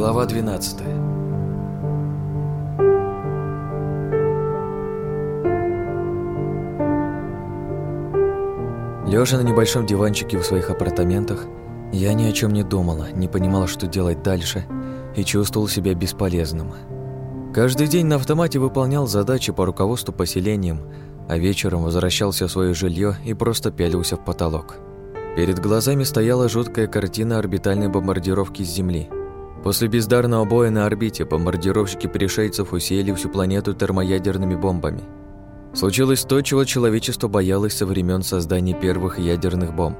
Глава 12 Лежа на небольшом диванчике в своих апартаментах, я ни о чем не думала, не понимала, что делать дальше, и чувствовал себя бесполезным. Каждый день на автомате выполнял задачи по руководству поселением, а вечером возвращался в свое жилье и просто пялился в потолок. Перед глазами стояла жуткая картина орбитальной бомбардировки с Земли. После бездарного боя на орбите бомбардировщики пришельцев усеяли всю планету термоядерными бомбами – Случилось то, чего человечество боялось со времен создания первых ядерных бомб.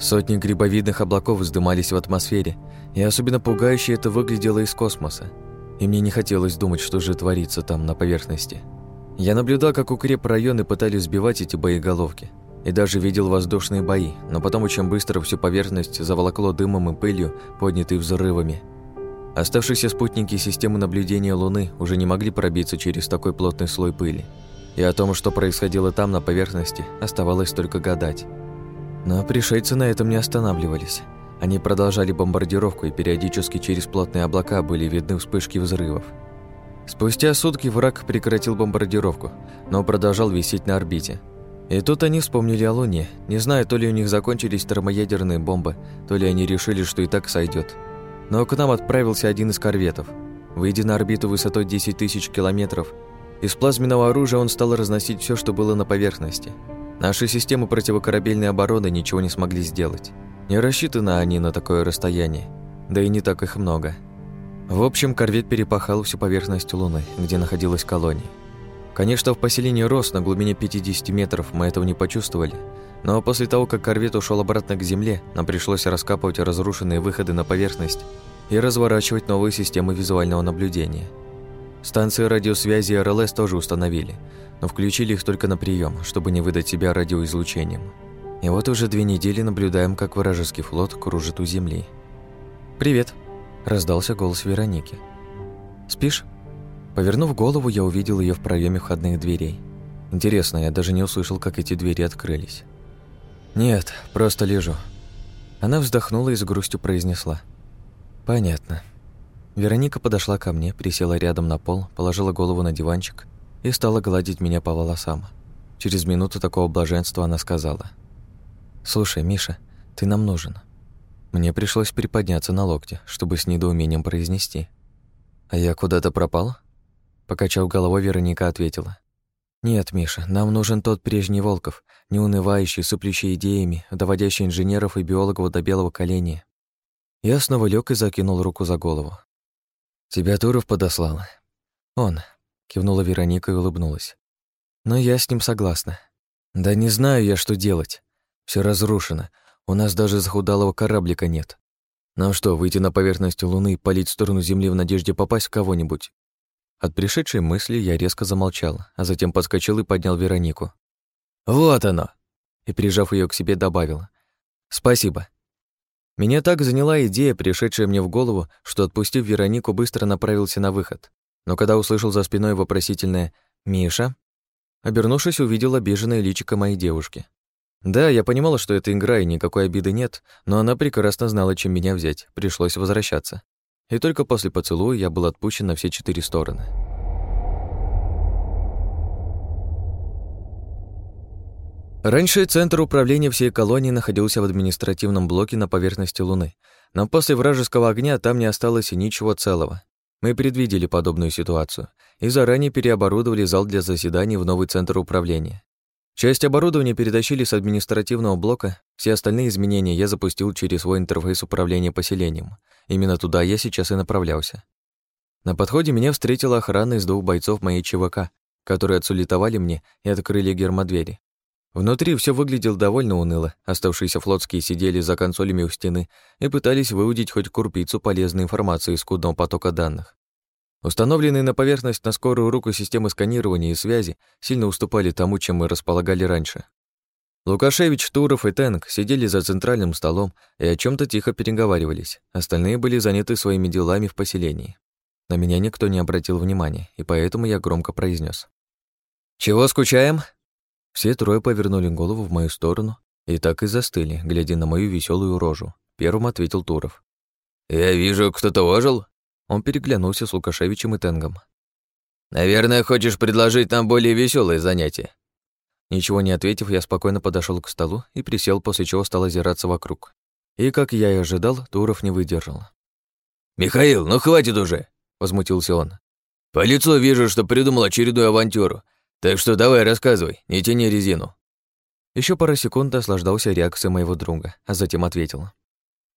Сотни грибовидных облаков вздымались в атмосфере, и особенно пугающе это выглядело из космоса. И мне не хотелось думать, что же творится там, на поверхности. Я наблюдал, как укрепрайоны пытались сбивать эти боеголовки, и даже видел воздушные бои, но потом очень быстро всю поверхность заволокло дымом и пылью, поднятой взрывами. Оставшиеся спутники системы наблюдения Луны уже не могли пробиться через такой плотный слой пыли и о том, что происходило там на поверхности, оставалось только гадать. Но пришельцы на этом не останавливались. Они продолжали бомбардировку, и периодически через плотные облака были видны вспышки взрывов. Спустя сутки враг прекратил бомбардировку, но продолжал висеть на орбите. И тут они вспомнили о Луне, не знаю, то ли у них закончились термоядерные бомбы, то ли они решили, что и так сойдет. Но к нам отправился один из корветов. Выйдя на орбиту высотой 10 тысяч километров, из плазменного оружия он стал разносить все, что было на поверхности. Наши системы противокорабельной обороны ничего не смогли сделать. Не рассчитаны они на такое расстояние, да и не так их много. В общем, корвет перепахал всю поверхность Луны, где находилась колония. Конечно, в поселении рос на глубине 50 метров, мы этого не почувствовали, но после того, как корвет ушел обратно к Земле, нам пришлось раскапывать разрушенные выходы на поверхность и разворачивать новые системы визуального наблюдения – Станции радиосвязи РЛС тоже установили, но включили их только на прием, чтобы не выдать себя радиоизлучением. И вот уже две недели наблюдаем, как вражеский флот кружит у Земли. «Привет!» – раздался голос Вероники. «Спишь?» Повернув голову, я увидел ее в проеме входных дверей. Интересно, я даже не услышал, как эти двери открылись. «Нет, просто лежу». Она вздохнула и с грустью произнесла. «Понятно». Вероника подошла ко мне, присела рядом на пол, положила голову на диванчик и стала гладить меня по волосам. Через минуту такого блаженства она сказала. «Слушай, Миша, ты нам нужен». Мне пришлось приподняться на локте, чтобы с недоумением произнести. «А я куда-то пропал?» Покачав головой, Вероника ответила. «Нет, Миша, нам нужен тот прежний Волков, неунывающий, сыплющий идеями, доводящий инженеров и биологов до белого коленя». Я снова лег и закинул руку за голову. «Тебя Туров подослал?» «Он», — кивнула Вероника и улыбнулась. «Но я с ним согласна. Да не знаю я, что делать. Все разрушено. У нас даже захудалого кораблика нет. Ну что, выйти на поверхность Луны и палить в сторону Земли в надежде попасть в кого-нибудь?» От пришедшей мысли я резко замолчал, а затем подскочил и поднял Веронику. «Вот оно!» И, прижав ее к себе, добавил. «Спасибо. Меня так заняла идея, пришедшая мне в голову, что, отпустив Веронику, быстро направился на выход. Но когда услышал за спиной вопросительное «Миша?», обернувшись, увидел обиженное личико моей девушки. Да, я понимала, что это игра и никакой обиды нет, но она прекрасно знала, чем меня взять, пришлось возвращаться. И только после поцелуя я был отпущен на все четыре стороны. Раньше центр управления всей колонии находился в административном блоке на поверхности Луны, но после вражеского огня там не осталось ничего целого. Мы предвидели подобную ситуацию и заранее переоборудовали зал для заседаний в новый центр управления. Часть оборудования перетащили с административного блока, все остальные изменения я запустил через свой интерфейс управления поселением. Именно туда я сейчас и направлялся. На подходе меня встретила охрана из двух бойцов моей ЧВК, которые отсулитовали мне и открыли гермодвери. Внутри все выглядело довольно уныло. Оставшиеся флотские сидели за консолями у стены и пытались выудить хоть курпицу полезной информации из скудного потока данных. Установленные на поверхность на скорую руку системы сканирования и связи сильно уступали тому, чем мы располагали раньше. Лукашевич, Туров и Тенк сидели за центральным столом и о чем то тихо переговаривались. Остальные были заняты своими делами в поселении. На меня никто не обратил внимания, и поэтому я громко произнес: «Чего скучаем?» Все трое повернули голову в мою сторону и так и застыли, глядя на мою веселую рожу. Первым ответил Туров. «Я вижу, кто-то ожил». Он переглянулся с Лукашевичем и Тенгом. «Наверное, хочешь предложить нам более веселое занятие?» Ничего не ответив, я спокойно подошел к столу и присел, после чего стал озираться вокруг. И, как я и ожидал, Туров не выдержал. «Михаил, ну хватит уже!» — возмутился он. «По лицу вижу, что придумал очередную авантюру. Так что давай рассказывай, не тяни резину». Еще пара секунд наслаждался реакцией моего друга, а затем ответил.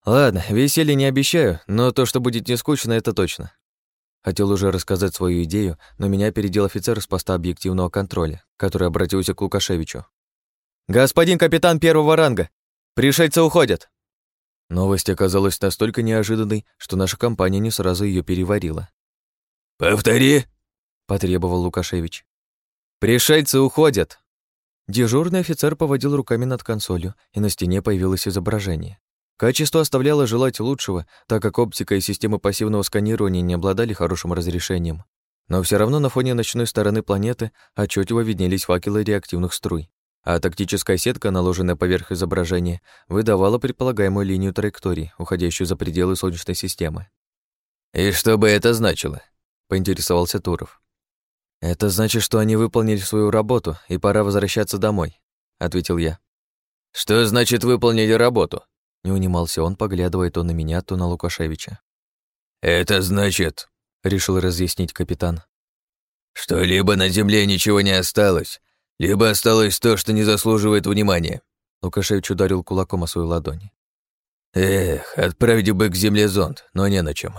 «Ладно, веселье не обещаю, но то, что будет не скучно, это точно. Хотел уже рассказать свою идею, но меня опередил офицер с поста объективного контроля, который обратился к Лукашевичу. «Господин капитан первого ранга! Пришельцы уходят!» Новость оказалась настолько неожиданной, что наша компания не сразу ее переварила. «Повтори!» — потребовал Лукашевич. «Пришельцы уходят!» Дежурный офицер поводил руками над консолью, и на стене появилось изображение. Качество оставляло желать лучшего, так как оптика и системы пассивного сканирования не обладали хорошим разрешением. Но все равно на фоне ночной стороны планеты отчетливо виднелись факелы реактивных струй, а тактическая сетка, наложенная поверх изображения, выдавала предполагаемую линию траектории, уходящую за пределы Солнечной системы. «И что бы это значило?» — поинтересовался Туров. «Это значит, что они выполнили свою работу, и пора возвращаться домой», — ответил я. «Что значит выполнили работу?» Не унимался он, поглядывая то на меня, то на Лукашевича. «Это значит...» — решил разъяснить капитан. «Что либо на земле ничего не осталось, либо осталось то, что не заслуживает внимания». Лукашевич ударил кулаком о свою ладонь. «Эх, отправить бы к земле зонд, но не на чем.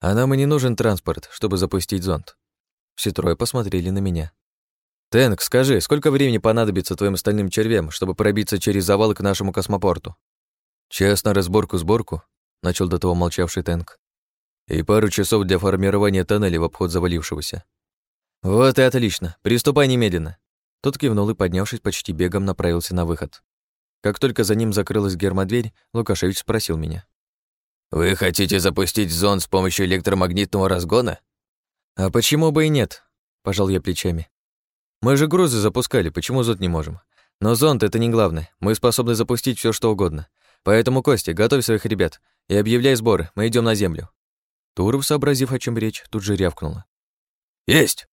А нам и не нужен транспорт, чтобы запустить зонд». Все трое посмотрели на меня. «Тэнк, скажи, сколько времени понадобится твоим стальным червям, чтобы пробиться через завалы к нашему космопорту?» «Час на разборку-сборку», — начал до того молчавший Тэнк. «И пару часов для формирования тоннеля в обход завалившегося». «Вот и отлично. Приступай немедленно». Тот кивнул и, поднявшись, почти бегом направился на выход. Как только за ним закрылась гермодверь, Лукашевич спросил меня. «Вы хотите запустить зон с помощью электромагнитного разгона?» «А почему бы и нет?» – пожал я плечами. «Мы же грузы запускали, почему зонд не можем? Но зонд — это не главное, мы способны запустить все что угодно. Поэтому, Костя, готовь своих ребят и объявляй сборы, мы идем на землю». Туров, сообразив, о чем речь, тут же рявкнула. «Есть!»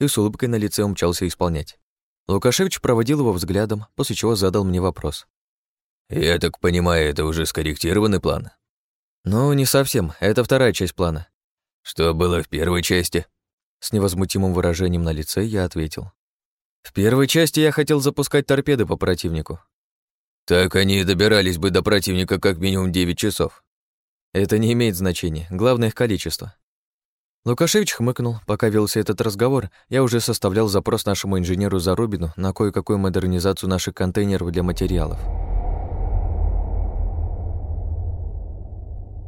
И с улыбкой на лице умчался исполнять. Лукашевич проводил его взглядом, после чего задал мне вопрос. «Я так понимаю, это уже скорректированный план?» «Ну, не совсем. Это вторая часть плана». «Что было в первой части?» С невозмутимым выражением на лице я ответил. «В первой части я хотел запускать торпеды по противнику, так они добирались бы до противника как минимум 9 часов. Это не имеет значения, главное их количество. Лукашевич хмыкнул. Пока велся этот разговор, я уже составлял запрос нашему инженеру Зарубину на кое-какую модернизацию наших контейнеров для материалов.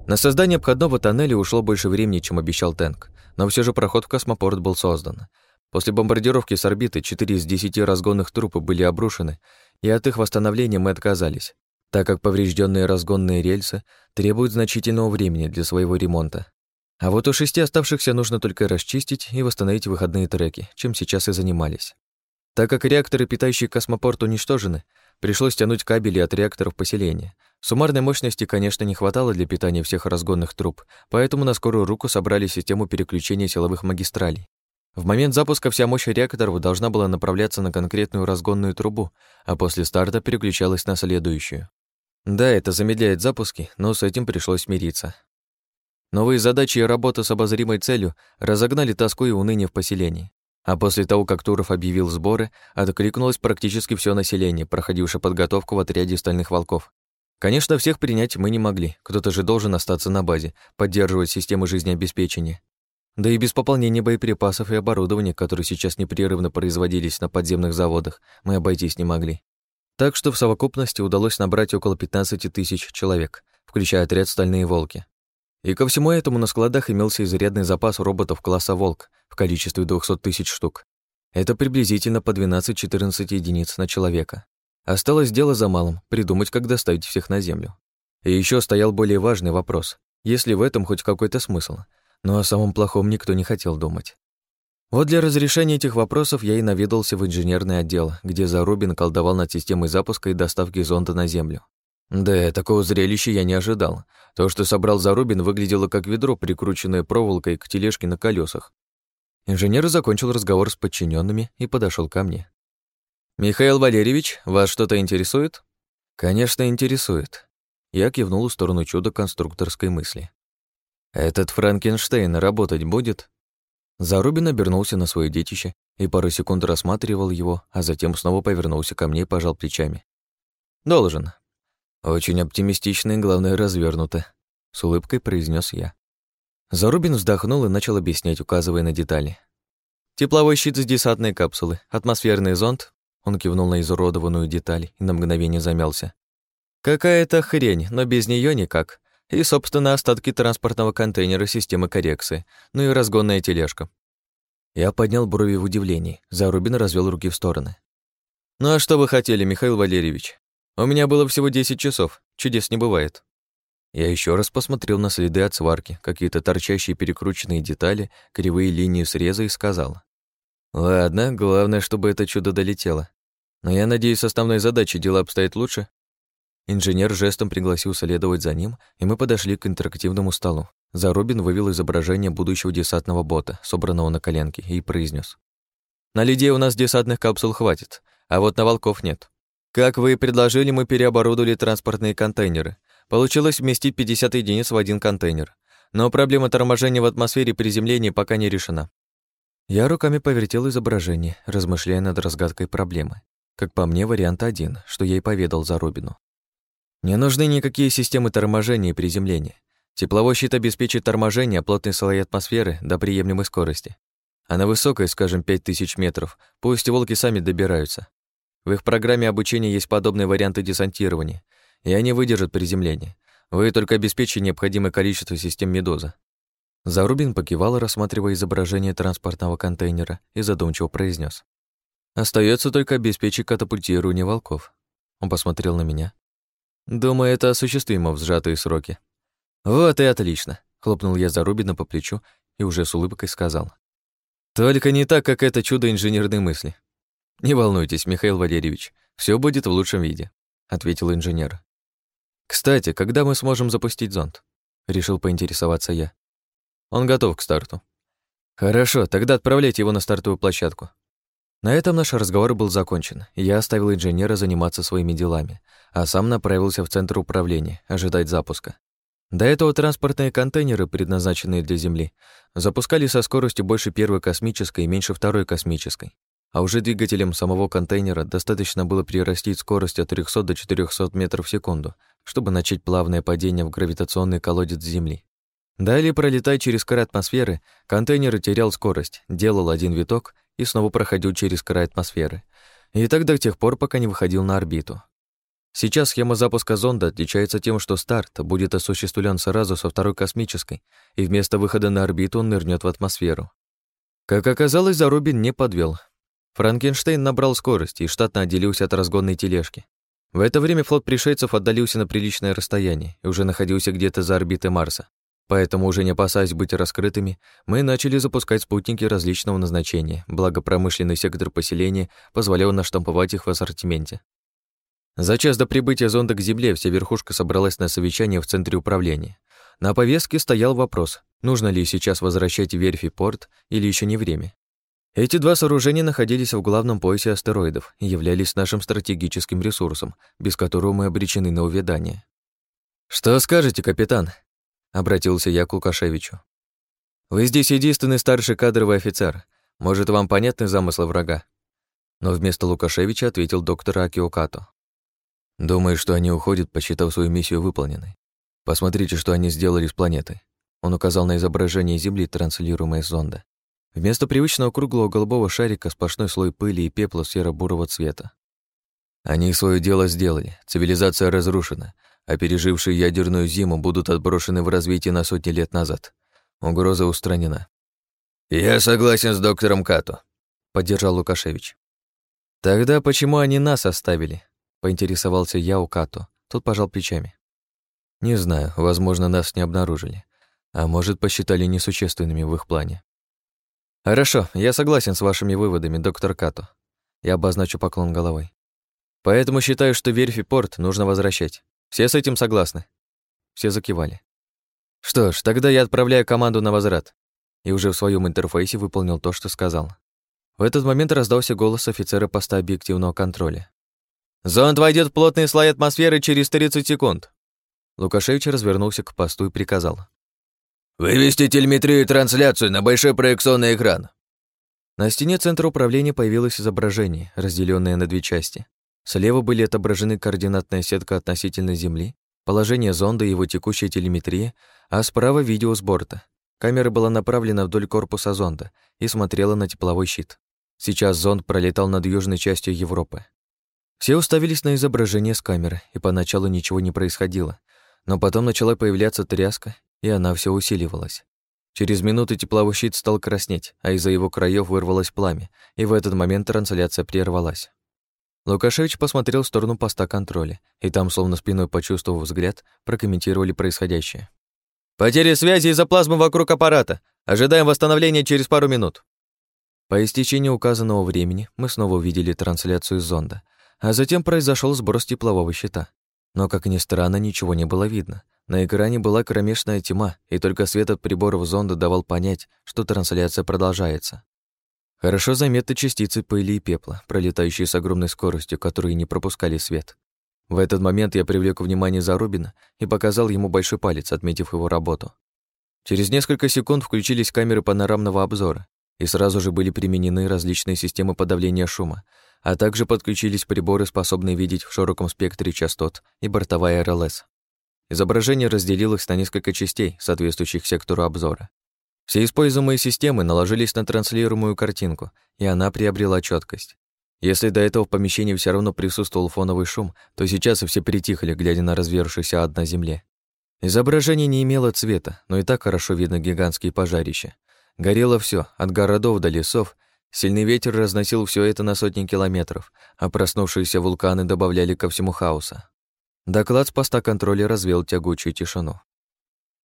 На создание обходного тоннеля ушло больше времени, чем обещал Тэнк, но все же проход в космопорт был создан. После бомбардировки с орбиты 4 из 10 разгонных трупов были обрушены, и от их восстановления мы отказались, так как поврежденные разгонные рельсы требуют значительного времени для своего ремонта. А вот у шести оставшихся нужно только расчистить и восстановить выходные треки, чем сейчас и занимались. Так как реакторы, питающие космопорт, уничтожены, пришлось тянуть кабели от реакторов поселения. Суммарной мощности, конечно, не хватало для питания всех разгонных труб, поэтому на скорую руку собрали систему переключения силовых магистралей. В момент запуска вся мощь реакторов должна была направляться на конкретную разгонную трубу, а после старта переключалась на следующую. Да, это замедляет запуски, но с этим пришлось смириться. Новые задачи и работа с обозримой целью разогнали тоску и уныние в поселении. А после того, как Туров объявил сборы, откликнулось практически все население, проходившее подготовку в отряде «Стальных волков». Конечно, всех принять мы не могли, кто-то же должен остаться на базе, поддерживать системы жизнеобеспечения. Да и без пополнения боеприпасов и оборудования, которые сейчас непрерывно производились на подземных заводах, мы обойтись не могли. Так что в совокупности удалось набрать около 15 тысяч человек, включая отряд «Стальные волки». И ко всему этому на складах имелся изрядный запас роботов класса «Волк» в количестве 200 тысяч штук. Это приблизительно по 12-14 единиц на человека. Осталось дело за малым — придумать, как доставить всех на Землю. И еще стоял более важный вопрос. Есть ли в этом хоть какой-то смысл? Но о самом плохом никто не хотел думать. Вот для разрешения этих вопросов я и наведался в инженерный отдел, где Зарубин колдовал над системой запуска и доставки зонда на Землю. Да, такого зрелища я не ожидал. То, что собрал Зарубин, выглядело как ведро, прикрученное проволокой к тележке на колесах. Инженер закончил разговор с подчиненными и подошел ко мне. «Михаил Валерьевич, вас что-то интересует?» «Конечно, интересует». Я кивнул в сторону чуда конструкторской мысли. «Этот Франкенштейн работать будет?» Зарубин обернулся на свое детище и пару секунд рассматривал его, а затем снова повернулся ко мне и пожал плечами. «Должен. Очень оптимистично и, главное, развернуто», — с улыбкой произнес я. Зарубин вздохнул и начал объяснять, указывая на детали. «Тепловой щит с десантной капсулы, атмосферный зонд...» Он кивнул на изуродованную деталь и на мгновение замялся. «Какая-то хрень, но без нее никак. И, собственно, остатки транспортного контейнера системы коррекции, ну и разгонная тележка». Я поднял брови в удивлении. Зарубин развел руки в стороны. «Ну а что вы хотели, Михаил Валерьевич? У меня было всего 10 часов. Чудес не бывает. Я еще раз посмотрел на следы от сварки, какие-то торчащие перекрученные детали, кривые линии среза и сказал. Ладно, главное, чтобы это чудо долетело. Но я надеюсь, с основной задачей дела обстоят лучше. Инженер жестом пригласил следовать за ним, и мы подошли к интерактивному столу. Зарубин вывел изображение будущего десантного бота, собранного на коленке, и произнес: «На людей у нас десантных капсул хватит, а вот на волков нет. Как вы и предложили, мы переоборудовали транспортные контейнеры. Получилось вместить 50 единиц в один контейнер. Но проблема торможения в атмосфере приземления пока не решена. Я руками повертел изображение, размышляя над разгадкой проблемы. Как по мне, вариант один, что я и поведал за Робину. Не нужны никакие системы торможения и приземления. Тепловой щит обеспечит торможение плотной слои атмосферы до приемлемой скорости. А на высокой, скажем, 5000 метров, пусть волки сами добираются. В их программе обучения есть подобные варианты десантирования, и они выдержат приземление. Вы только обеспечите необходимое количество систем Медоза. Зарубин покивал, рассматривая изображение транспортного контейнера, и задумчиво произнес: Остается только обеспечить катапультирование волков. Он посмотрел на меня. Думаю, это осуществимо в сжатые сроки. Вот и отлично, хлопнул я Зарубина по плечу и уже с улыбкой сказал. Только не так, как это чудо инженерной мысли. «Не волнуйтесь, Михаил Валерьевич, все будет в лучшем виде», — ответил инженер. «Кстати, когда мы сможем запустить зонд?» — решил поинтересоваться я. «Он готов к старту». «Хорошо, тогда отправляйте его на стартовую площадку». На этом наш разговор был закончен, я оставил инженера заниматься своими делами, а сам направился в центр управления, ожидать запуска. До этого транспортные контейнеры, предназначенные для Земли, запускали со скоростью больше первой космической и меньше второй космической а уже двигателем самого контейнера достаточно было прирастить скорость от 300 до 400 метров в секунду, чтобы начать плавное падение в гравитационный колодец Земли. Далее, пролетая через край атмосферы, контейнер терял скорость, делал один виток и снова проходил через край атмосферы. И так до тех пор, пока не выходил на орбиту. Сейчас схема запуска зонда отличается тем, что старт будет осуществлен сразу со второй космической, и вместо выхода на орбиту он нырнет в атмосферу. Как оказалось, Зарубин не подвел. Франкенштейн набрал скорость и штатно отделился от разгонной тележки. В это время флот пришельцев отдалился на приличное расстояние и уже находился где-то за орбитой Марса. Поэтому, уже не опасаясь быть раскрытыми, мы начали запускать спутники различного назначения, благо промышленный сектор поселения позволял наштамповать их в ассортименте. За час до прибытия зонда к Земле вся верхушка собралась на совещание в центре управления. На повестке стоял вопрос, нужно ли сейчас возвращать верфи порт или еще не время. Эти два сооружения находились в главном поясе астероидов и являлись нашим стратегическим ресурсом, без которого мы обречены на увядание. «Что скажете, капитан?» — обратился я к Лукашевичу. «Вы здесь единственный старший кадровый офицер. Может, вам понятны замыслы врага?» Но вместо Лукашевича ответил доктор Акиокато. «Думаю, что они уходят, посчитав свою миссию выполненной. Посмотрите, что они сделали с планетой». Он указал на изображение Земли, транслируемое с зонда. Вместо привычного круглого голубого шарика сплошной слой пыли и пепла серо-бурого цвета. Они свое дело сделали, цивилизация разрушена, а пережившие ядерную зиму будут отброшены в развитие на сотни лет назад. Угроза устранена. «Я согласен с доктором Като», — поддержал Лукашевич. «Тогда почему они нас оставили?» — поинтересовался я у Като. Тот пожал плечами. «Не знаю, возможно, нас не обнаружили, а может, посчитали несущественными в их плане. Хорошо, я согласен с вашими выводами, доктор Като. Я обозначу поклон головой. Поэтому считаю, что верфи порт нужно возвращать. Все с этим согласны?» Все закивали. «Что ж, тогда я отправляю команду на возврат». И уже в своем интерфейсе выполнил то, что сказал. В этот момент раздался голос офицера поста объективного контроля. «Зонд войдет в плотные слои атмосферы через 30 секунд». Лукашевич развернулся к посту и приказал. «Вывести телеметрию и трансляцию на большой проекционный экран». На стене центра управления появилось изображение, разделенное на две части. Слева были отображены координатная сетка относительно Земли, положение зонда и его текущая телеметрия, а справа видео с борта. Камера была направлена вдоль корпуса зонда и смотрела на тепловой щит. Сейчас зонд пролетал над южной частью Европы. Все уставились на изображение с камеры, и поначалу ничего не происходило. Но потом начала появляться тряска, и она все усиливалась. Через минуту тепловой щит стал краснеть, а из-за его краев вырвалось пламя, и в этот момент трансляция прервалась. Лукашевич посмотрел в сторону поста контроля, и там, словно спиной почувствовав взгляд, прокомментировали происходящее. «Потеря связи из-за плазмы вокруг аппарата. Ожидаем восстановления через пару минут». По истечении указанного времени мы снова увидели трансляцию зонда, а затем произошел сброс теплового щита. Но, как ни странно, ничего не было видно. На экране была кромешная тьма, и только свет от приборов зонда давал понять, что трансляция продолжается. Хорошо заметны частицы пыли и пепла, пролетающие с огромной скоростью, которые не пропускали свет. В этот момент я привлек внимание Зарубина и показал ему большой палец, отметив его работу. Через несколько секунд включились камеры панорамного обзора, и сразу же были применены различные системы подавления шума, а также подключились приборы, способные видеть в широком спектре частот и бортовая РЛС. Изображение разделилось на несколько частей, соответствующих сектору обзора. Все используемые системы наложились на транслируемую картинку, и она приобрела четкость. Если до этого в помещении все равно присутствовал фоновый шум, то сейчас и все притихли, глядя на развершийся ад земле. Изображение не имело цвета, но и так хорошо видно гигантские пожарища. Горело все, от городов до лесов. Сильный ветер разносил все это на сотни километров, а проснувшиеся вулканы добавляли ко всему хаоса. Доклад с поста контроля развел тягучую тишину.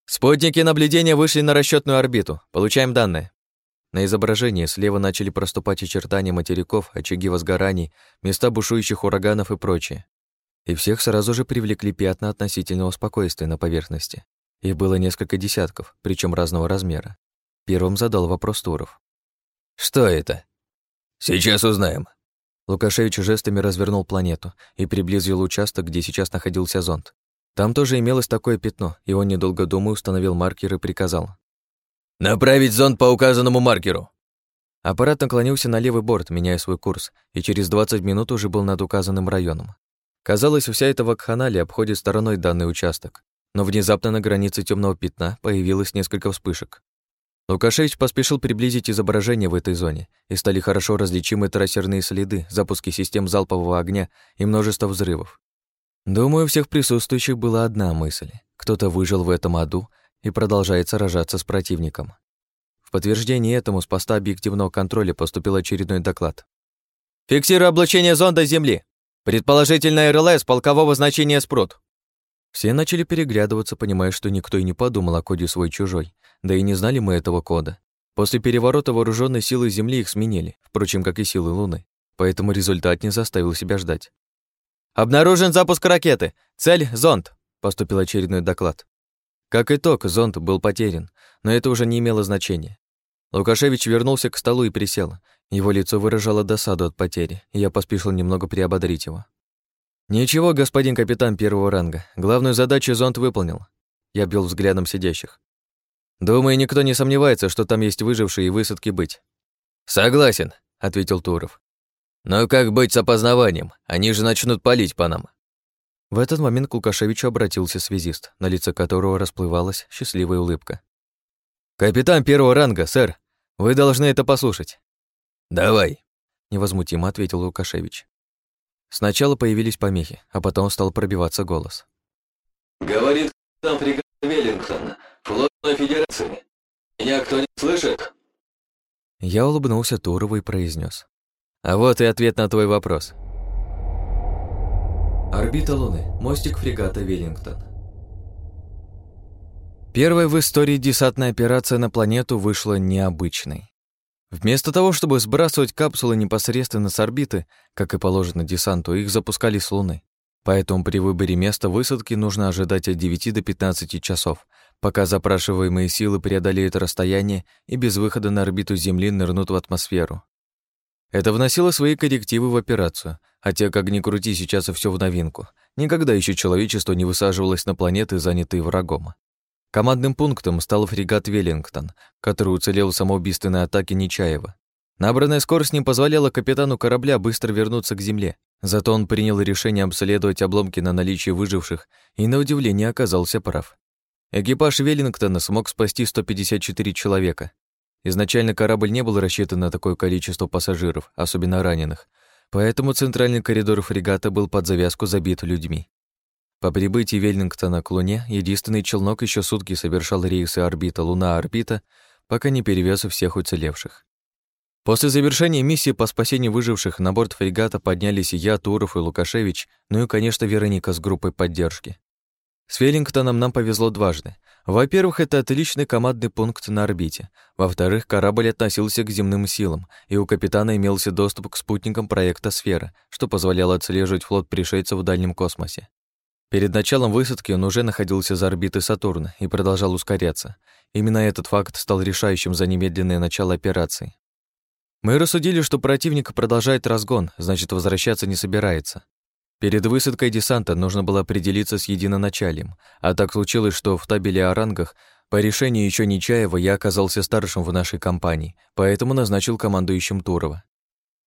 «Спутники наблюдения вышли на расчетную орбиту. Получаем данные». На изображении слева начали проступать очертания материков, очаги возгораний, места бушующих ураганов и прочее. И всех сразу же привлекли пятна относительного спокойствия на поверхности. Их было несколько десятков, причем разного размера. Первым задал вопрос Туров. «Что это?» «Сейчас узнаем», Лукашевич жестами развернул планету и приблизил участок, где сейчас находился зонд. Там тоже имелось такое пятно, и он, недолго думая, установил маркер и приказал. «Направить зонд по указанному маркеру!» Аппарат наклонился на левый борт, меняя свой курс, и через 20 минут уже был над указанным районом. Казалось, вся эта вакханалия обходит стороной данный участок, но внезапно на границе темного пятна появилось несколько вспышек. Лукашевич поспешил приблизить изображение в этой зоне, и стали хорошо различимы трассерные следы, запуски систем залпового огня и множество взрывов. Думаю, у всех присутствующих была одна мысль. Кто-то выжил в этом аду и продолжает сражаться с противником. В подтверждение этому с поста объективного контроля поступил очередной доклад. «Фиксирую облучение зонда Земли. Предположительно РЛС полкового значения «Спрут». Все начали переглядываться, понимая, что никто и не подумал о коде свой-чужой, да и не знали мы этого кода. После переворота вооруженной силы Земли их сменили, впрочем, как и силы Луны, поэтому результат не заставил себя ждать. «Обнаружен запуск ракеты! Цель — зонд!» — поступил очередной доклад. Как итог, зонд был потерян, но это уже не имело значения. Лукашевич вернулся к столу и присел. Его лицо выражало досаду от потери, и я поспешил немного приободрить его. «Ничего, господин капитан первого ранга. Главную задачу зонд выполнил». Я бил взглядом сидящих. «Думаю, никто не сомневается, что там есть выжившие и высадки быть». «Согласен», — ответил Туров. «Но как быть с опознаванием? Они же начнут палить по нам». В этот момент к Лукашевичу обратился связист, на лице которого расплывалась счастливая улыбка. «Капитан первого ранга, сэр, вы должны это послушать». «Давай», — невозмутимо ответил Лукашевич. Сначала появились помехи, а потом стал пробиваться голос. «Говорит там фрегат Веллингтон, флотной федерации. Меня кто не слышит?» Я улыбнулся Турову и произнес: «А вот и ответ на твой вопрос». Орбита Луны. Мостик фрегата Веллингтон. Первая в истории десантная операция на планету вышла необычной. Вместо того, чтобы сбрасывать капсулы непосредственно с орбиты, как и положено десанту, их запускали с Луны. Поэтому при выборе места высадки нужно ожидать от 9 до 15 часов, пока запрашиваемые силы преодолеют расстояние и без выхода на орбиту Земли нырнут в атмосферу. Это вносило свои коррективы в операцию, хотя, как ни крути, сейчас и все в новинку. Никогда еще человечество не высаживалось на планеты, занятые врагом. Командным пунктом стал фрегат «Веллингтон», который уцелел в самоубийственной атаке Нечаева. Набранная скорость не позволяла капитану корабля быстро вернуться к земле, зато он принял решение обследовать обломки на наличие выживших и, на удивление, оказался прав. Экипаж Веллингтона смог спасти 154 человека. Изначально корабль не был рассчитан на такое количество пассажиров, особенно раненых, поэтому центральный коридор фрегата был под завязку забит людьми. По прибытии Веллингтона к Луне единственный челнок еще сутки совершал рейсы орбита Луна-орбита, пока не перевез всех уцелевших. После завершения миссии по спасению выживших на борт фрегата поднялись я, Туров и Лукашевич, ну и, конечно, Вероника с группой поддержки. С Веллингтоном нам повезло дважды. Во-первых, это отличный командный пункт на орбите. Во-вторых, корабль относился к земным силам, и у капитана имелся доступ к спутникам проекта «Сфера», что позволяло отслеживать флот пришельцев в дальнем космосе. Перед началом высадки он уже находился за орбитой Сатурна и продолжал ускоряться. Именно этот факт стал решающим за немедленное начало операции. Мы рассудили, что противник продолжает разгон, значит, возвращаться не собирается. Перед высадкой десанта нужно было определиться с единоначалием, а так случилось, что в табеле о рангах по решению еще Нечаева я оказался старшим в нашей компании, поэтому назначил командующим Турова.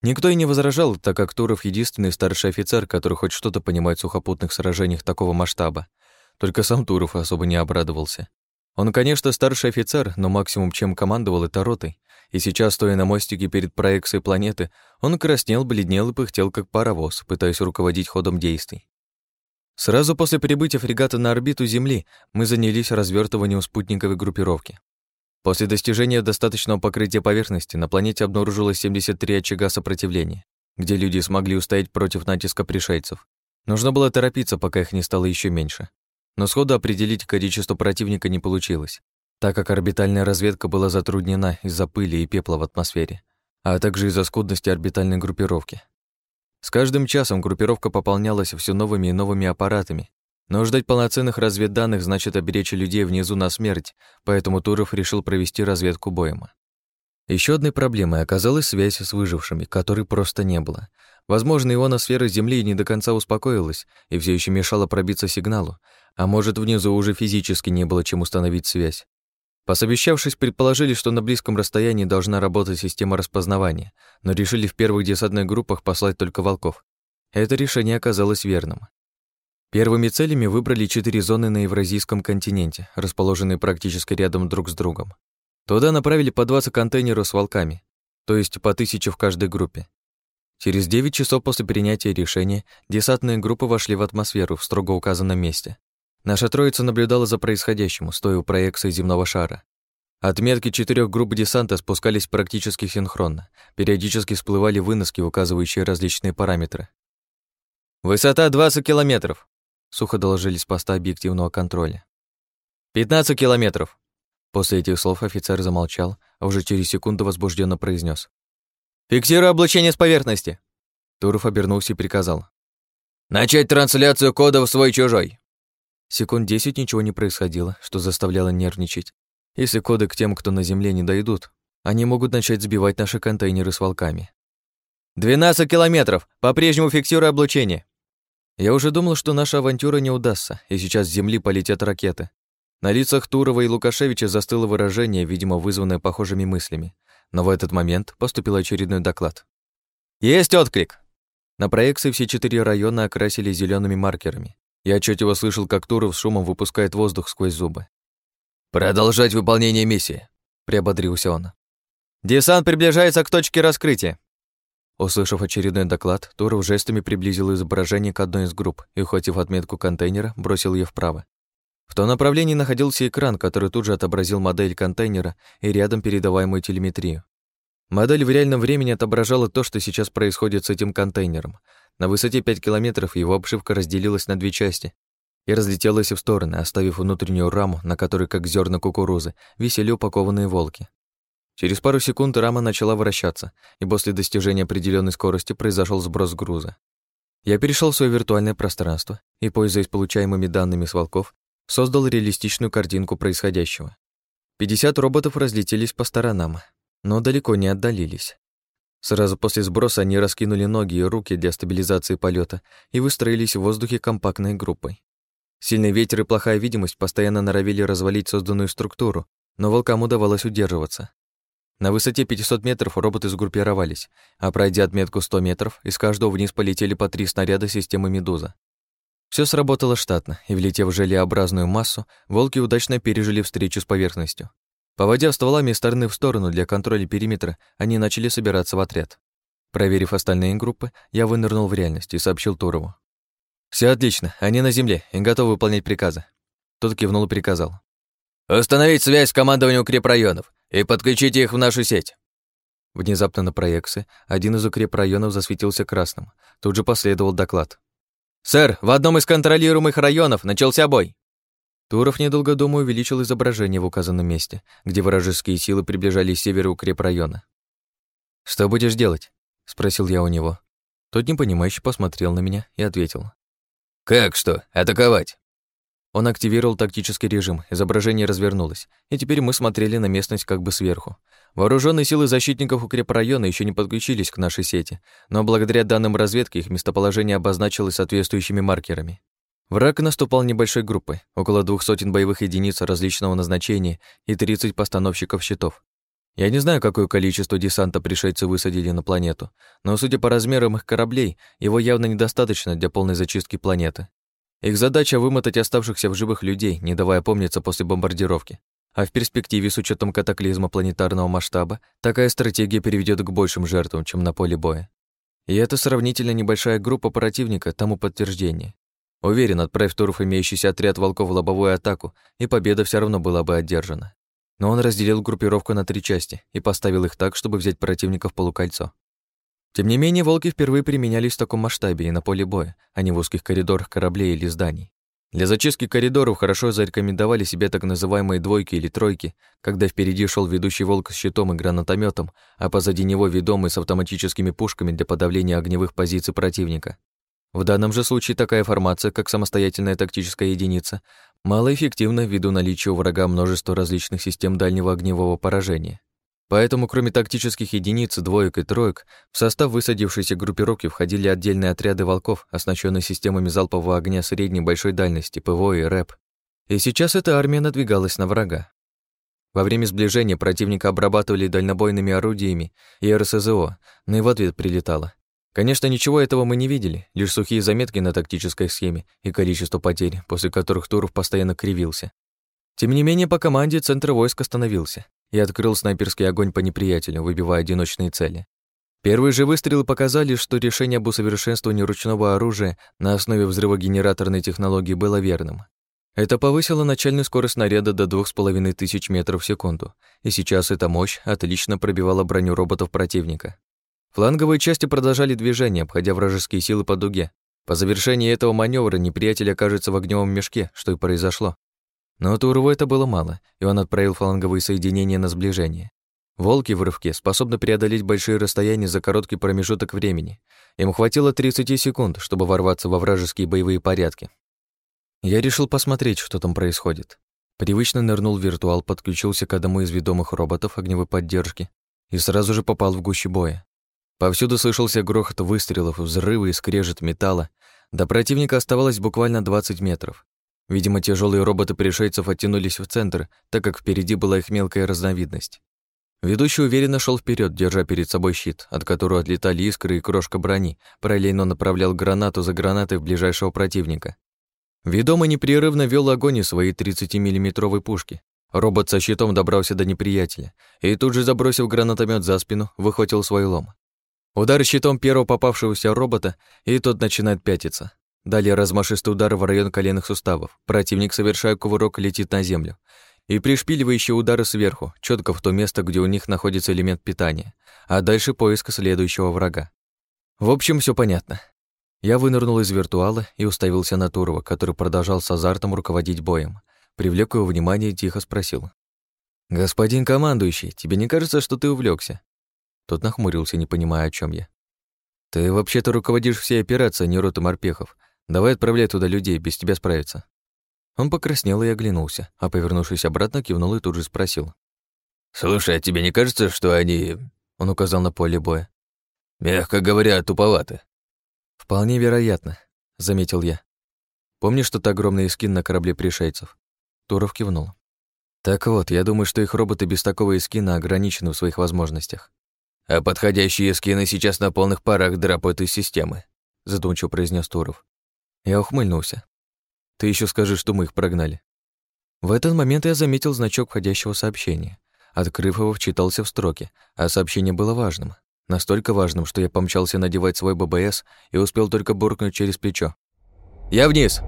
Никто и не возражал, так как Туров единственный старший офицер, который хоть что-то понимает в сухопутных сражениях такого масштаба. Только сам Туров особо не обрадовался. Он, конечно, старший офицер, но максимум, чем командовал, это ротой, и сейчас, стоя на мостике перед проекцией планеты, он краснел, бледнел и пыхтел, как паровоз, пытаясь руководить ходом действий. Сразу после прибытия фрегата на орбиту Земли мы занялись развертыванием спутниковой группировки. После достижения достаточного покрытия поверхности на планете обнаружилось 73 очага сопротивления, где люди смогли устоять против натиска пришельцев. Нужно было торопиться, пока их не стало еще меньше. Но сходу определить количество противника не получилось так как орбитальная разведка была затруднена из-за пыли и пепла в атмосфере, а также из-за скудности орбитальной группировки. С каждым часом группировка пополнялась все новыми и новыми аппаратами, но ждать полноценных разведданных значит оберечь людей внизу на смерть, поэтому Туров решил провести разведку боема. Еще одной проблемой оказалась связь с выжившими, которой просто не было. Возможно, ионосфера Земли не до конца успокоилась и все еще мешала пробиться сигналу, а может, внизу уже физически не было чем установить связь. Посовещавшись, предположили, что на близком расстоянии должна работать система распознавания, но решили в первых десантных группах послать только волков. Это решение оказалось верным. Первыми целями выбрали четыре зоны на Евразийском континенте, расположенные практически рядом друг с другом. Туда направили по 20 контейнеров с волками, то есть по тысяче в каждой группе. Через 9 часов после принятия решения десантные группы вошли в атмосферу в строго указанном месте. Наша троица наблюдала за происходящим, стоя у проекции земного шара. Отметки четырех групп десанта спускались практически синхронно. Периодически всплывали выноски, указывающие различные параметры. «Высота 20 километров», — сухо доложили с поста объективного контроля. «15 километров». После этих слов офицер замолчал, а уже через секунду возбужденно произнес: «Фиксирую облучение с поверхности». Туров обернулся и приказал. «Начать трансляцию кодов свой-чужой». Секунд десять ничего не происходило, что заставляло нервничать. Если коды к тем, кто на Земле не дойдут, они могут начать сбивать наши контейнеры с волками. «12 километров! По-прежнему фиксирую облучение!» Я уже думал, что наша авантюра не удастся, и сейчас с Земли полетят ракеты. На лицах Турова и Лукашевича застыло выражение, видимо, вызванное похожими мыслями. Но в этот момент поступил очередной доклад. «Есть отклик!» На проекции все четыре района окрасили зелеными маркерами. Я отчетливо слышал, как Туров с шумом выпускает воздух сквозь зубы. «Продолжать выполнение миссии», — приободрился он. «Десант приближается к точке раскрытия». Услышав очередной доклад, Туров жестами приблизил изображение к одной из групп и, ухватив отметку контейнера, бросил ее вправо. В том направлении находился экран, который тут же отобразил модель контейнера и рядом передаваемую телеметрию. Модель в реальном времени отображала то, что сейчас происходит с этим контейнером, на высоте 5 километров его обшивка разделилась на две части и разлетелась в стороны, оставив внутреннюю раму, на которой, как зерна кукурузы, висели упакованные волки. Через пару секунд рама начала вращаться, и после достижения определенной скорости произошел сброс груза. Я перешел в свое виртуальное пространство и, пользуясь получаемыми данными с волков, создал реалистичную картинку происходящего. 50 роботов разлетелись по сторонам, но далеко не отдалились. Сразу после сброса они раскинули ноги и руки для стабилизации полета и выстроились в воздухе компактной группой. Сильный ветер и плохая видимость постоянно норовили развалить созданную структуру, но волкам удавалось удерживаться. На высоте 500 метров роботы сгруппировались, а пройдя отметку 100 метров, из каждого вниз полетели по три снаряда системы «Медуза». Все сработало штатно, и, влетев в желеобразную массу, волки удачно пережили встречу с поверхностью. Поводя стволами из стороны в сторону для контроля периметра, они начали собираться в отряд. Проверив остальные группы, я вынырнул в реальность и сообщил Турову. Все отлично, они на земле и готовы выполнять приказы». Тот кивнул и приказал. «Установить связь с командованием укрепрайонов и подключите их в нашу сеть». Внезапно на проекции один из укрепрайонов засветился красным. Тут же последовал доклад. «Сэр, в одном из контролируемых районов начался бой!» Туров, недолго думая, увеличил изображение в указанном месте, где вражеские силы приближались к северу укрепрайона. «Что будешь делать?» — спросил я у него. Тот непонимающе посмотрел на меня и ответил. «Как что? Атаковать?» Он активировал тактический режим, изображение развернулось, и теперь мы смотрели на местность как бы сверху. Вооруженные силы защитников укрепрайона еще не подключились к нашей сети, но благодаря данным разведки их местоположение обозначилось соответствующими маркерами. Враг наступал небольшой группой, около двух сотен боевых единиц различного назначения и 30 постановщиков щитов. Я не знаю, какое количество десанта пришельцы высадили на планету, но, судя по размерам их кораблей, его явно недостаточно для полной зачистки планеты. Их задача — вымотать оставшихся в живых людей, не давая помниться после бомбардировки. А в перспективе, с учетом катаклизма планетарного масштаба, такая стратегия приведет к большим жертвам, чем на поле боя. И это сравнительно небольшая группа противника тому подтверждение. Уверен, отправив Туров имеющийся отряд волков в лобовую атаку, и победа все равно была бы одержана но он разделил группировку на три части и поставил их так, чтобы взять противника в полукольцо. Тем не менее, волки впервые применялись в таком масштабе и на поле боя, а не в узких коридорах кораблей или зданий. Для зачистки коридоров хорошо зарекомендовали себе так называемые двойки или тройки, когда впереди шел ведущий волк с щитом и гранатометом, а позади него ведомый с автоматическими пушками для подавления огневых позиций противника. В данном же случае такая формация, как самостоятельная тактическая единица, малоэффективна ввиду наличия у врага множества различных систем дальнего огневого поражения. Поэтому, кроме тактических единиц, двоек и троек, в состав высадившейся группировки входили отдельные отряды волков, оснащенные системами залпового огня средней большой дальности, ПВО и РЭП. И сейчас эта армия надвигалась на врага. Во время сближения противника обрабатывали дальнобойными орудиями и РСЗО, но и в ответ прилетало. Конечно, ничего этого мы не видели, лишь сухие заметки на тактической схеме и количество потерь, после которых Туров постоянно кривился. Тем не менее, по команде центр войск остановился и открыл снайперский огонь по неприятелю, выбивая одиночные цели. Первые же выстрелы показали, что решение об усовершенствовании ручного оружия на основе взрывогенераторной технологии было верным. Это повысило начальную скорость снаряда до 2500 метров в секунду, и сейчас эта мощь отлично пробивала броню роботов противника. Фланговые части продолжали движение, обходя вражеские силы по дуге. По завершении этого маневра неприятель окажется в огневом мешке, что и произошло. Но Турву это было мало, и он отправил фланговые соединения на сближение. Волки в рывке способны преодолеть большие расстояния за короткий промежуток времени. Им хватило 30 секунд, чтобы ворваться во вражеские боевые порядки. Я решил посмотреть, что там происходит. Привычно нырнул в виртуал, подключился к одному из ведомых роботов огневой поддержки и сразу же попал в гущу боя. Повсюду слышался грохот выстрелов, взрывы и скрежет металла. До противника оставалось буквально 20 метров. Видимо, тяжелые роботы пришельцев оттянулись в центр, так как впереди была их мелкая разновидность. Ведущий уверенно шел вперед, держа перед собой щит, от которого отлетали искры и крошка брони, параллельно направлял гранату за гранатой в ближайшего противника. Ведомый непрерывно вел огонь из своей 30-миллиметровой пушки. Робот со щитом добрался до неприятеля и тут же, забросив гранатомет за спину, выхватил свой лом. Удар щитом первого попавшегося робота, и тот начинает пятиться. Далее размашистый удар в район коленных суставов. Противник, совершая кувырок, летит на землю. И пришпиливающие удары сверху, четко в то место, где у них находится элемент питания. А дальше поиск следующего врага. В общем, все понятно. Я вынырнул из виртуала и уставился на Турова, который продолжал с азартом руководить боем. Привлек его внимание и тихо спросил. «Господин командующий, тебе не кажется, что ты увлекся? Тот нахмурился, не понимая, о чем я. «Ты вообще-то руководишь всей операцией, не роты морпехов. Давай отправляй туда людей, без тебя справиться». Он покраснел и оглянулся, а, повернувшись обратно, кивнул и тут же спросил. «Слушай, а тебе не кажется, что они...» Он указал на поле боя. «Мягко говоря, туповаты». «Вполне вероятно», — заметил я. «Помнишь тот огромный скин на корабле пришельцев?» Туров кивнул. «Так вот, я думаю, что их роботы без такого эскина ограничены в своих возможностях. «А подходящие скины сейчас на полных парах драпают из системы», задумчиво произнес Туров. Я ухмыльнулся. «Ты еще скажи, что мы их прогнали». В этот момент я заметил значок входящего сообщения. Открыв его, вчитался в строки, а сообщение было важным. Настолько важным, что я помчался надевать свой ББС и успел только буркнуть через плечо. «Я вниз!»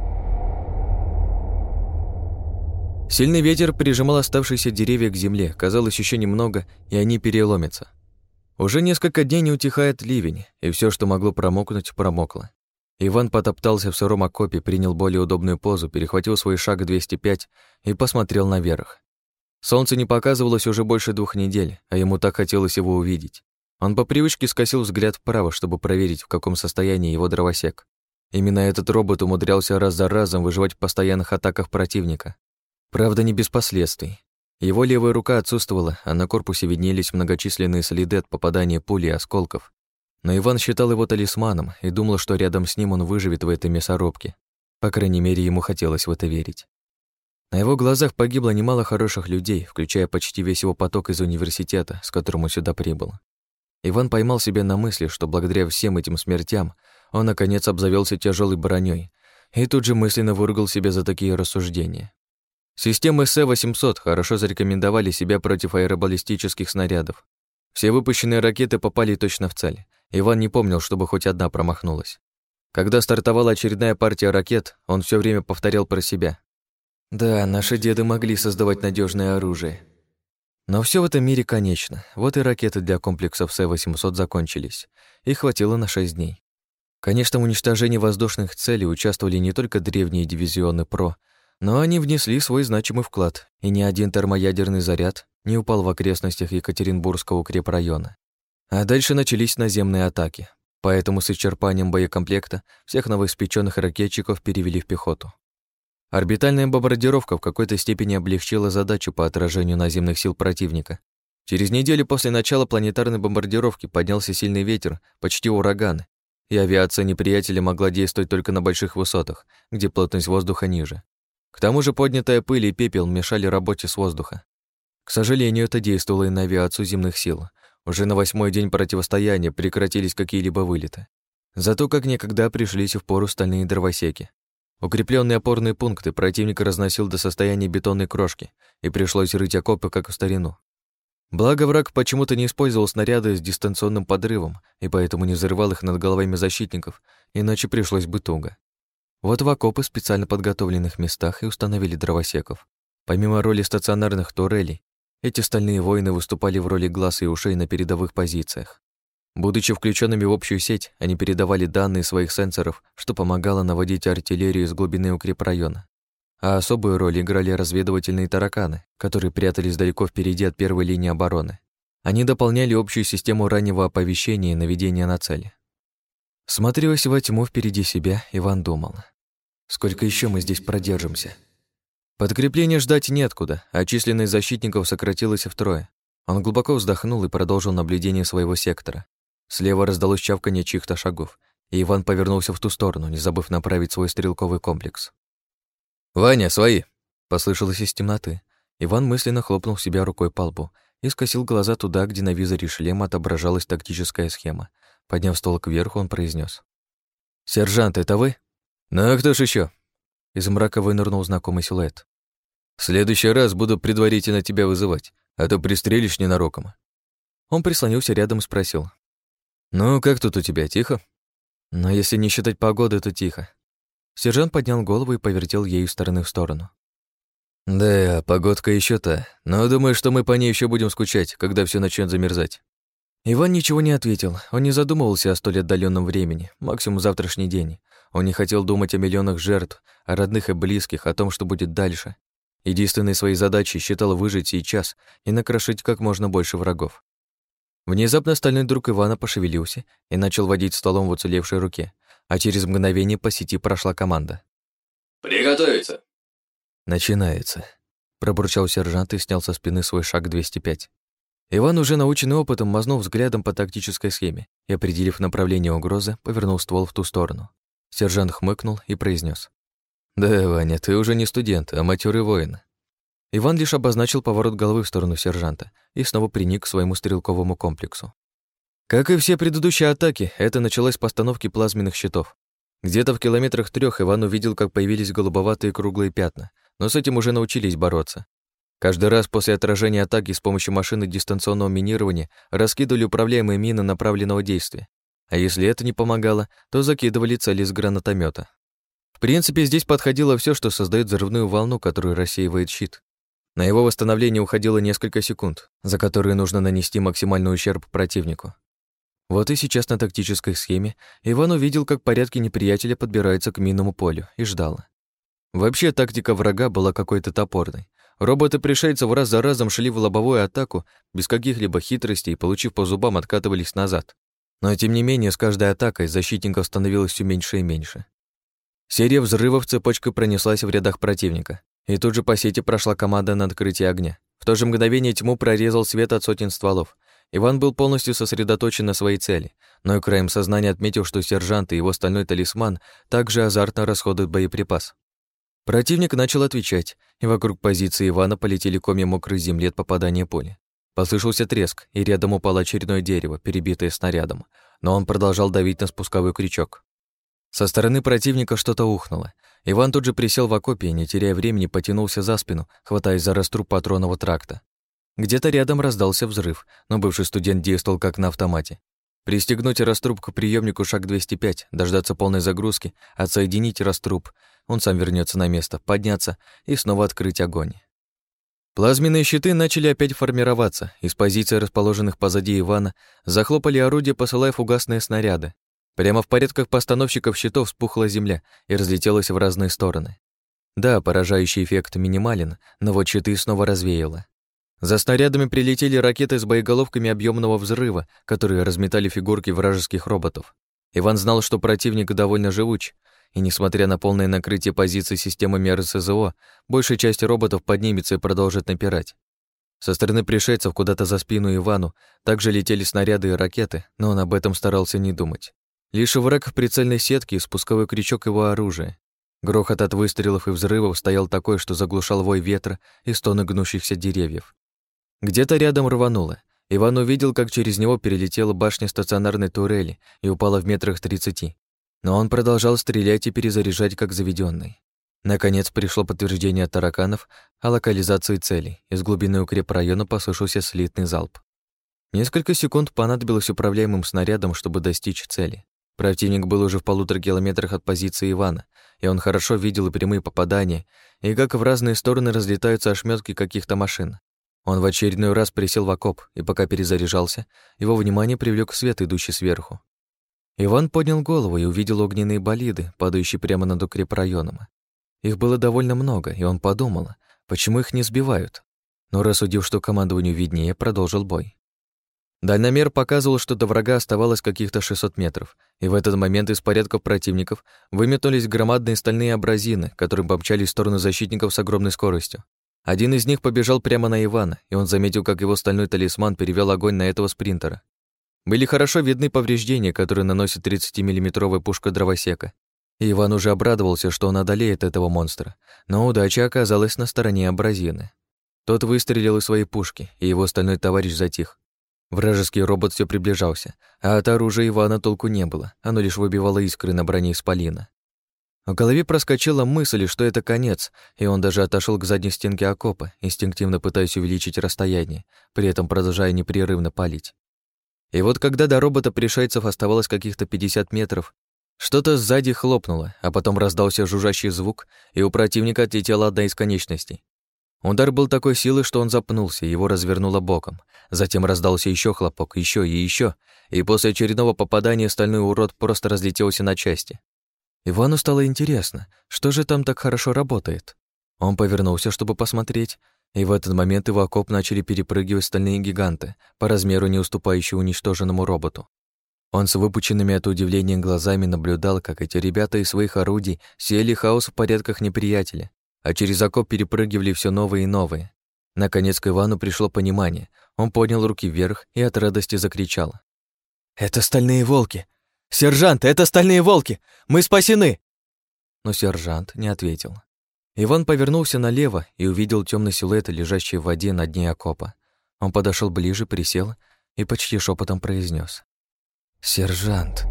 Сильный ветер прижимал оставшиеся деревья к земле. Казалось, еще немного, и они переломятся. Уже несколько дней не утихает ливень, и все, что могло промокнуть, промокло. Иван потоптался в сыром окопе, принял более удобную позу, перехватил свой шаг 205 и посмотрел наверх. Солнце не показывалось уже больше двух недель, а ему так хотелось его увидеть. Он по привычке скосил взгляд вправо, чтобы проверить, в каком состоянии его дровосек. Именно этот робот умудрялся раз за разом выживать в постоянных атаках противника. Правда, не без последствий. Его левая рука отсутствовала, а на корпусе виднелись многочисленные следы от попадания пули и осколков. Но Иван считал его талисманом и думал, что рядом с ним он выживет в этой мясорубке. По крайней мере, ему хотелось в это верить. На его глазах погибло немало хороших людей, включая почти весь его поток из университета, с которым он сюда прибыл. Иван поймал себя на мысли, что благодаря всем этим смертям он, наконец, обзавелся тяжелой броней, и тут же мысленно выругал себя за такие рассуждения. Системы С-800 хорошо зарекомендовали себя против аэробаллистических снарядов. Все выпущенные ракеты попали точно в цель. Иван не помнил, чтобы хоть одна промахнулась. Когда стартовала очередная партия ракет, он все время повторял про себя. «Да, наши деды могли создавать надежное оружие». Но все в этом мире конечно. Вот и ракеты для комплексов С-800 закончились. Их хватило на 6 дней. Конечно, в уничтожении воздушных целей участвовали не только древние дивизионы ПРО, но они внесли свой значимый вклад, и ни один термоядерный заряд не упал в окрестностях Екатеринбургского укрепрайона. А дальше начались наземные атаки, поэтому с исчерпанием боекомплекта всех новоиспеченных ракетчиков перевели в пехоту. Орбитальная бомбардировка в какой-то степени облегчила задачу по отражению наземных сил противника. Через неделю после начала планетарной бомбардировки поднялся сильный ветер, почти ураган, и авиация неприятеля могла действовать только на больших высотах, где плотность воздуха ниже. К тому же поднятая пыль и пепел мешали работе с воздуха. К сожалению, это действовало и на авиацию земных сил. Уже на восьмой день противостояния прекратились какие-либо вылеты. Зато как никогда пришлись в пору стальные дровосеки. Укрепленные опорные пункты противник разносил до состояния бетонной крошки, и пришлось рыть окопы, как в старину. Благо враг почему-то не использовал снаряды с дистанционным подрывом, и поэтому не взрывал их над головами защитников, иначе пришлось бы туго. Вот в окопы специально подготовленных местах и установили дровосеков. Помимо роли стационарных турелей, эти стальные воины выступали в роли глаз и ушей на передовых позициях. Будучи включенными в общую сеть, они передавали данные своих сенсоров, что помогало наводить артиллерию из глубины укрепрайона. А особую роль играли разведывательные тараканы, которые прятались далеко впереди от первой линии обороны. Они дополняли общую систему раннего оповещения и наведения на цели. Смотрелась во тьму впереди себя, Иван думал. Сколько еще мы здесь продержимся? Подкрепления ждать неоткуда, а численность защитников сократилась втрое. Он глубоко вздохнул и продолжил наблюдение своего сектора. Слева раздалось чавканье чьих-то шагов, и Иван повернулся в ту сторону, не забыв направить свой стрелковый комплекс. «Ваня, свои!» — послышалось из темноты. Иван мысленно хлопнул себя рукой по лбу и скосил глаза туда, где на визоре шлема отображалась тактическая схема. Подняв стол кверху, он произнес: «Сержант, это вы?» «Ну а кто ж еще? Из мрака вынырнул знакомый силуэт. «В следующий раз буду предварительно тебя вызывать, а то пристрелишь ненароком». Он прислонился рядом и спросил. «Ну, как тут у тебя, тихо?» «Но если не считать погоды, то тихо». Сержант поднял голову и повертел ею стороны в сторону. «Да, погодка еще та, но думаю, что мы по ней еще будем скучать, когда все начнет замерзать». Иван ничего не ответил. Он не задумывался о столь отдаленном времени, максимум завтрашний день. Он не хотел думать о миллионах жертв, о родных и близких, о том, что будет дальше. Единственной своей задачей считал выжить сейчас и накрошить как можно больше врагов. Внезапно стальной друг Ивана пошевелился и начал водить столом в уцелевшей руке, а через мгновение по сети прошла команда. «Приготовиться!» «Начинается», — пробурчал сержант и снял со спины свой шаг 205. Иван, уже наученный опытом, мазнул взглядом по тактической схеме и, определив направление угрозы, повернул ствол в ту сторону. Сержант хмыкнул и произнес: «Да, Ваня, ты уже не студент, а матерый воин». Иван лишь обозначил поворот головы в сторону сержанта и снова приник к своему стрелковому комплексу. Как и все предыдущие атаки, это началось с постановки плазменных щитов. Где-то в километрах трех Иван увидел, как появились голубоватые круглые пятна, но с этим уже научились бороться. Каждый раз после отражения атаки с помощью машины дистанционного минирования раскидывали управляемые мины направленного действия. А если это не помогало, то закидывали цели с гранатомета. В принципе, здесь подходило все, что создает взрывную волну, которую рассеивает щит. На его восстановление уходило несколько секунд, за которые нужно нанести максимальный ущерб противнику. Вот и сейчас на тактической схеме Иван увидел, как порядки неприятеля подбираются к минному полю, и ждал. Вообще, тактика врага была какой-то топорной. Роботы-пришельцев раз за разом шли в лобовую атаку без каких-либо хитростей и, получив по зубам, откатывались назад. Но, тем не менее, с каждой атакой защитников становилось все меньше и меньше. Серия взрывов цепочкой пронеслась в рядах противника, и тут же по сети прошла команда на открытие огня. В то же мгновение тьму прорезал свет от сотен стволов. Иван был полностью сосредоточен на своей цели, но и краем сознания отметил, что сержант и его стальной талисман также азартно расходуют боеприпас. Противник начал отвечать, и вокруг позиции Ивана полетели комья мокрой земли от попадания пули. Послышался треск, и рядом упало очередное дерево, перебитое снарядом, но он продолжал давить на спусковой крючок. Со стороны противника что-то ухнуло. Иван тут же присел в окопе и, не теряя времени, потянулся за спину, хватаясь за раструб патронного тракта. Где-то рядом раздался взрыв, но бывший студент действовал как на автомате. Пристегнуть раструб к приемнику шаг 205, дождаться полной загрузки, отсоединить раструб. Он сам вернется на место, подняться и снова открыть огонь. Плазменные щиты начали опять формироваться. Из позиций, расположенных позади Ивана, захлопали орудия, посылая фугасные снаряды. Прямо в порядках постановщиков щитов спухла земля и разлетелась в разные стороны. Да, поражающий эффект минимален, но вот щиты снова развеяло. За снарядами прилетели ракеты с боеголовками объемного взрыва, которые разметали фигурки вражеских роботов. Иван знал, что противник довольно живуч, и, несмотря на полное накрытие позиций системами РСЗО, большая часть роботов поднимется и продолжит напирать. Со стороны пришельцев куда-то за спину Ивану также летели снаряды и ракеты, но он об этом старался не думать. Лишь враг в прицельной сетке и спусковой крючок его оружия. Грохот от выстрелов и взрывов стоял такой, что заглушал вой ветра и стоны гнущихся деревьев. Где-то рядом рвануло. Иван увидел, как через него перелетела башня стационарной турели и упала в метрах тридцати. Но он продолжал стрелять и перезаряжать, как заведенный. Наконец пришло подтверждение от тараканов о локализации целей. Из глубины укрепрайона послышался слитный залп. Несколько секунд понадобилось управляемым снарядом, чтобы достичь цели. Противник был уже в полутора километрах от позиции Ивана, и он хорошо видел и прямые попадания, и как в разные стороны разлетаются ошметки каких-то машин. Он в очередной раз присел в окоп, и пока перезаряжался, его внимание привлек свет, идущий сверху. Иван поднял голову и увидел огненные болиды, падающие прямо над укрепрайоном. Их было довольно много, и он подумал, почему их не сбивают. Но рассудив, что командованию виднее, продолжил бой. Дальномер показывал, что до врага оставалось каких-то 600 метров, и в этот момент из порядков противников выметнулись громадные стальные абразины, которые помчались в сторону защитников с огромной скоростью. Один из них побежал прямо на Ивана, и он заметил, как его стальной талисман перевел огонь на этого спринтера. Были хорошо видны повреждения, которые наносит 30-миллиметровая пушка дровосека. Иван уже обрадовался, что он одолеет этого монстра, но удача оказалась на стороне абразины. Тот выстрелил из своей пушки, и его стальной товарищ затих. Вражеский робот все приближался, а от оружия Ивана толку не было, оно лишь выбивало искры на броне исполина. В голове проскочила мысль, что это конец, и он даже отошел к задней стенке окопа, инстинктивно пытаясь увеличить расстояние, при этом продолжая непрерывно палить. И вот когда до робота пришельцев оставалось каких-то 50 метров, что-то сзади хлопнуло, а потом раздался жужжащий звук, и у противника отлетела одна из конечностей. Удар был такой силы, что он запнулся, его развернуло боком. Затем раздался еще хлопок, еще и еще, и после очередного попадания стальной урод просто разлетелся на части. Ивану стало интересно, что же там так хорошо работает. Он повернулся, чтобы посмотреть, И в этот момент его окоп начали перепрыгивать стальные гиганты, по размеру не уступающие уничтоженному роботу. Он с выпученными от удивления глазами наблюдал, как эти ребята из своих орудий сеяли хаос в порядках неприятеля, а через окоп перепрыгивали все новые и новые. Наконец к Ивану пришло понимание. Он поднял руки вверх и от радости закричал. «Это стальные волки! Сержант, это стальные волки! Мы спасены!» Но сержант не ответил. Иван повернулся налево и увидел темный силуэт, лежащий в воде на дне окопа. Он подошел ближе, присел и почти шепотом произнес: «Сержант».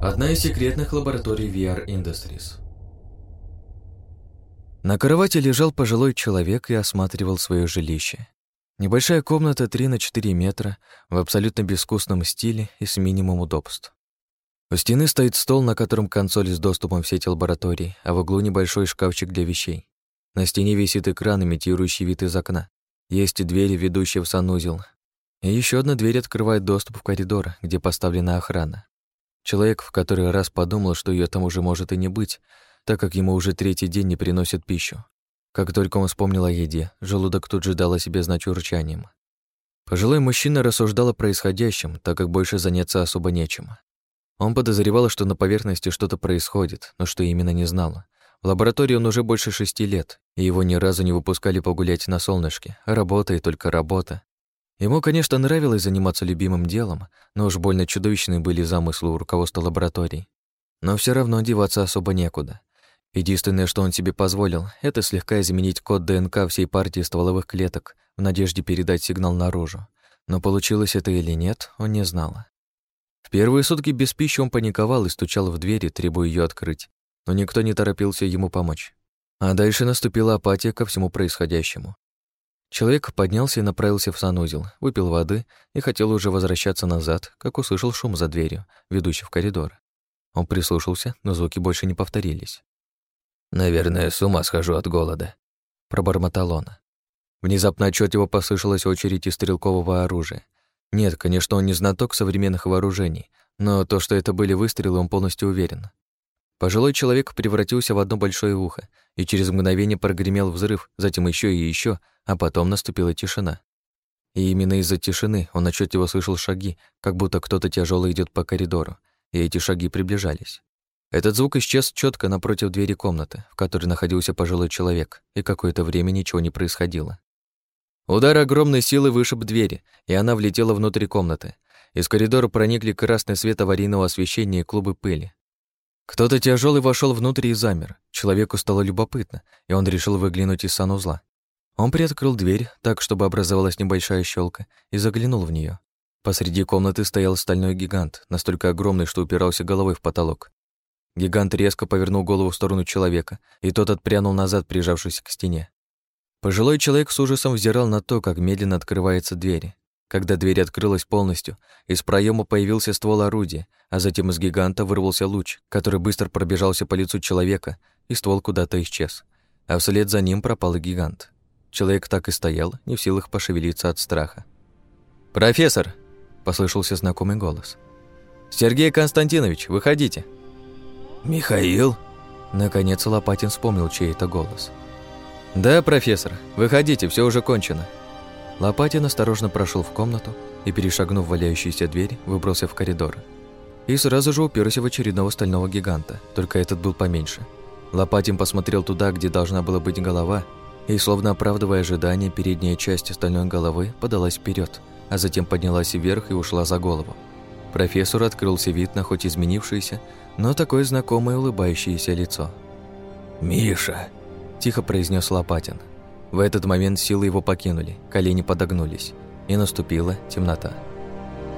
Одна из секретных лабораторий VR Industries. На кровати лежал пожилой человек и осматривал свое жилище. Небольшая комната 3 на 4 метра в абсолютно безвкусном стиле и с минимум удобств. У стены стоит стол, на котором консоль с доступом в сеть лаборатории, а в углу небольшой шкафчик для вещей. На стене висит экран, имитирующий вид из окна. Есть двери, ведущие в санузел. И еще одна дверь открывает доступ в коридор, где поставлена охрана. Человек в который раз подумал, что ее там уже может и не быть, так как ему уже третий день не приносят пищу. Как только он вспомнил о еде, желудок тут же дал о себе знать урчанием. Пожилой мужчина рассуждал о происходящем, так как больше заняться особо нечем. Он подозревал, что на поверхности что-то происходит, но что именно не знал. В лаборатории он уже больше шести лет, и его ни разу не выпускали погулять на солнышке. Работа и только работа. Ему, конечно, нравилось заниматься любимым делом, но уж больно чудовищные были замыслы у руководства лаборатории. Но все равно деваться особо некуда. Единственное, что он себе позволил, это слегка изменить код ДНК всей партии стволовых клеток в надежде передать сигнал наружу. Но получилось это или нет, он не знал. В первые сутки без пищи он паниковал и стучал в двери, требуя ее открыть, но никто не торопился ему помочь. А дальше наступила апатия ко всему происходящему. Человек поднялся и направился в санузел, выпил воды и хотел уже возвращаться назад, как услышал шум за дверью, ведущий в коридор. Он прислушался, но звуки больше не повторились. «Наверное, с ума схожу от голода», — пробормотал он. Внезапно отчетливо послышалась очередь из стрелкового оружия. Нет, конечно, он не знаток современных вооружений, но то, что это были выстрелы, он полностью уверен. Пожилой человек превратился в одно большое ухо, и через мгновение прогремел взрыв, затем еще и еще, а потом наступила тишина. И именно из-за тишины он отчетливо слышал шаги, как будто кто-то тяжело идет по коридору, и эти шаги приближались. Этот звук исчез четко напротив двери комнаты, в которой находился пожилой человек, и какое-то время ничего не происходило. Удар огромной силы вышиб двери, и она влетела внутрь комнаты. Из коридора проникли красный свет аварийного освещения и клубы пыли. Кто-то тяжелый вошел внутрь и замер. Человеку стало любопытно, и он решил выглянуть из санузла. Он приоткрыл дверь, так, чтобы образовалась небольшая щелка, и заглянул в нее. Посреди комнаты стоял стальной гигант, настолько огромный, что упирался головой в потолок. Гигант резко повернул голову в сторону человека, и тот отпрянул назад, прижавшись к стене. Пожилой человек с ужасом взирал на то, как медленно открывается дверь. Когда дверь открылась полностью, из проема появился ствол орудия, а затем из гиганта вырвался луч, который быстро пробежался по лицу человека, и ствол куда-то исчез. А вслед за ним пропал и гигант. Человек так и стоял, не в силах пошевелиться от страха. «Профессор!» – послышался знакомый голос. «Сергей Константинович, выходите!» «Михаил?» Наконец Лопатин вспомнил чей-то голос. «Да, профессор, выходите, все уже кончено». Лопатин осторожно прошел в комнату и, перешагнув валяющуюся дверь, выбрался в коридор. И сразу же уперся в очередного стального гиганта, только этот был поменьше. Лопатин посмотрел туда, где должна была быть голова, и, словно оправдывая ожидания, передняя часть стальной головы подалась вперед, а затем поднялась вверх и ушла за голову. Профессор открылся вид на хоть изменившееся, но такое знакомое улыбающееся лицо. «Миша!» – тихо произнес Лопатин. В этот момент силы его покинули, колени подогнулись, и наступила темнота.